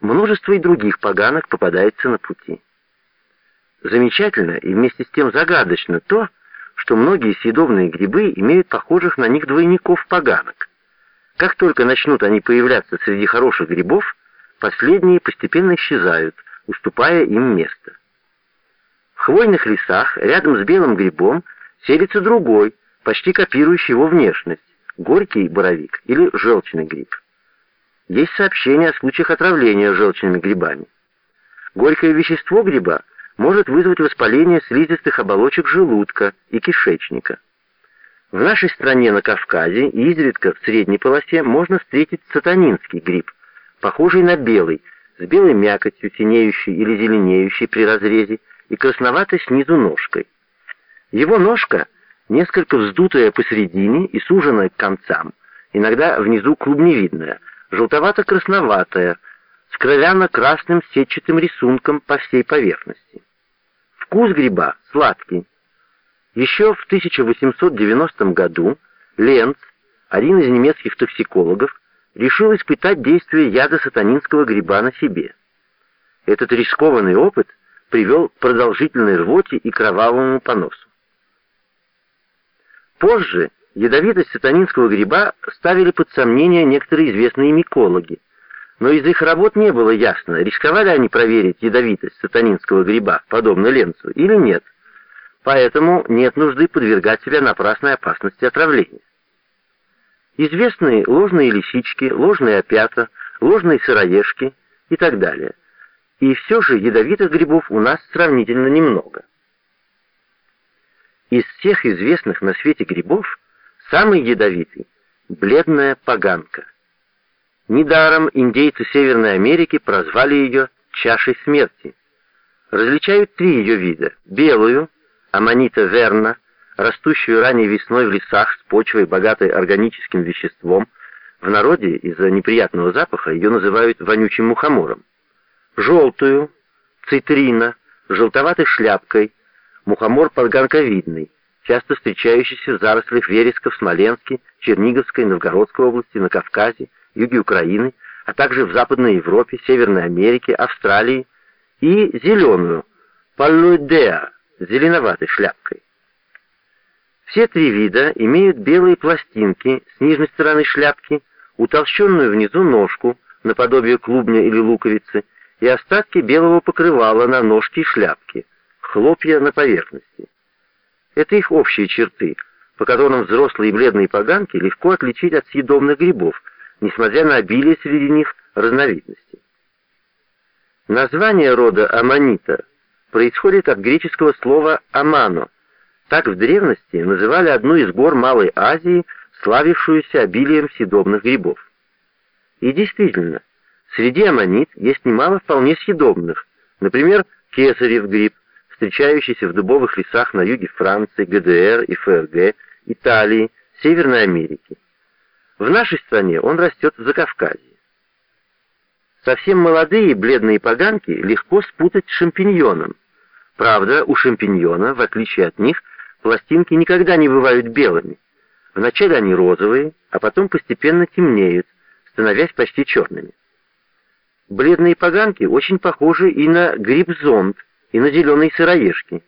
Множество и других поганок попадается на пути. Замечательно и вместе с тем загадочно то, что многие съедобные грибы имеют похожих на них двойников поганок. Как только начнут они появляться среди хороших грибов, последние постепенно исчезают, уступая им место. В хвойных лесах рядом с белым грибом селится другой, почти копирующий его внешность, горький боровик или желчный гриб. Есть сообщения о случаях отравления желчными грибами. Горькое вещество гриба может вызвать воспаление слизистых оболочек желудка и кишечника. В нашей стране на Кавказе и изредка в средней полосе можно встретить сатанинский гриб, похожий на белый, с белой мякотью, синеющей или зеленеющей при разрезе, и красноватой снизу ножкой. Его ножка несколько вздутая посередине и суженная к концам, иногда внизу клубневидная, желтовато-красноватая, с кровяно-красным сетчатым рисунком по всей поверхности. Вкус гриба сладкий. Еще в 1890 году Ленц, один из немецких токсикологов, решил испытать действие яда сатанинского гриба на себе. Этот рискованный опыт привел к продолжительной рвоте и кровавому поносу. Позже ядовитость сатанинского гриба ставили под сомнение некоторые известные микологи, но из их работ не было ясно, рисковали они проверить ядовитость сатанинского гриба, подобно ленцу, или нет. Поэтому нет нужды подвергать себя напрасной опасности отравления. Известны ложные лисички, ложные опята, ложные сыроежки и так далее. И все же ядовитых грибов у нас сравнительно немного. Из всех известных на свете грибов самый ядовитый — бледная поганка. Недаром индейцы Северной Америки прозвали ее «чашей смерти». Различают три ее вида — белую, аманита верна, растущую ранней весной в лесах с почвой, богатой органическим веществом. В народе из-за неприятного запаха ее называют вонючим мухомором. Желтую, цитрина, желтоватой шляпкой, мухомор подганковидный, часто встречающийся в зарослях вереска в Смоленске, Черниговской, Новгородской области, на Кавказе, юге Украины, а также в Западной Европе, Северной Америке, Австралии, и зеленую, паллоидеа, с зеленоватой шляпкой. Все три вида имеют белые пластинки с нижней стороны шляпки, утолщенную внизу ножку, наподобие клубня или луковицы, и остатки белого покрывала на ножке и шляпке, хлопья на поверхности. Это их общие черты, по которым взрослые бледные поганки легко отличить от съедобных грибов, несмотря на обилие среди них разновидностей. Название рода аманита происходит от греческого слова «амано». Так в древности называли одну из гор Малой Азии, славившуюся обилием съедобных грибов. И действительно, среди аммонит есть немало вполне съедобных, например, кесарев гриб, встречающийся в дубовых лесах на юге Франции, ГДР и ФРГ, Италии, Северной Америки. В нашей стране он растет в Закавказье. Совсем молодые бледные поганки легко спутать с шампиньоном. Правда, у шампиньона, в отличие от них, пластинки никогда не бывают белыми. Вначале они розовые, а потом постепенно темнеют, становясь почти черными. Бледные поганки очень похожи и на гриб-зонд, и на зеленые сыроежки,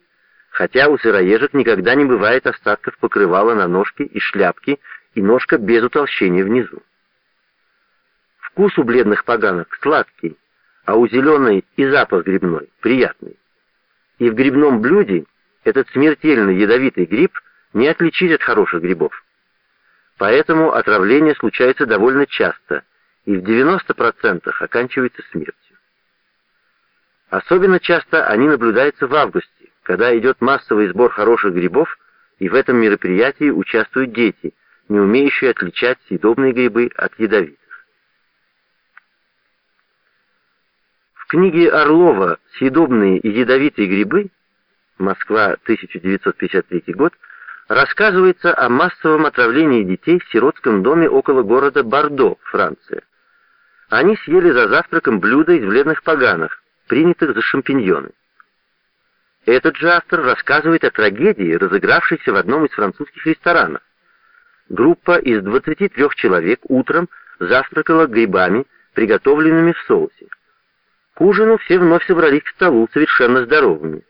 хотя у сыроежек никогда не бывает остатков покрывала на ножке и шляпке, и ножка без утолщения внизу. Вкус у бледных поганок сладкий, а у зеленой и запах грибной приятный. И в грибном блюде этот смертельный ядовитый гриб не отличить от хороших грибов. Поэтому отравление случается довольно часто, и в 90% оканчивается смертью. Особенно часто они наблюдаются в августе, когда идет массовый сбор хороших грибов, и в этом мероприятии участвуют дети, не умеющие отличать съедобные грибы от ядовитых. В книге Орлова «Съедобные и ядовитые грибы» Москва, 1953 год, рассказывается о массовом отравлении детей в сиротском доме около города Бордо, Франция. Они съели за завтраком блюдо из бледных поганок, принятых за шампиньоны. Этот же автор рассказывает о трагедии, разыгравшейся в одном из французских ресторанов. Группа из 23 человек утром завтракала грибами, приготовленными в соусе. К ужину все вновь собрались к столу совершенно здоровыми.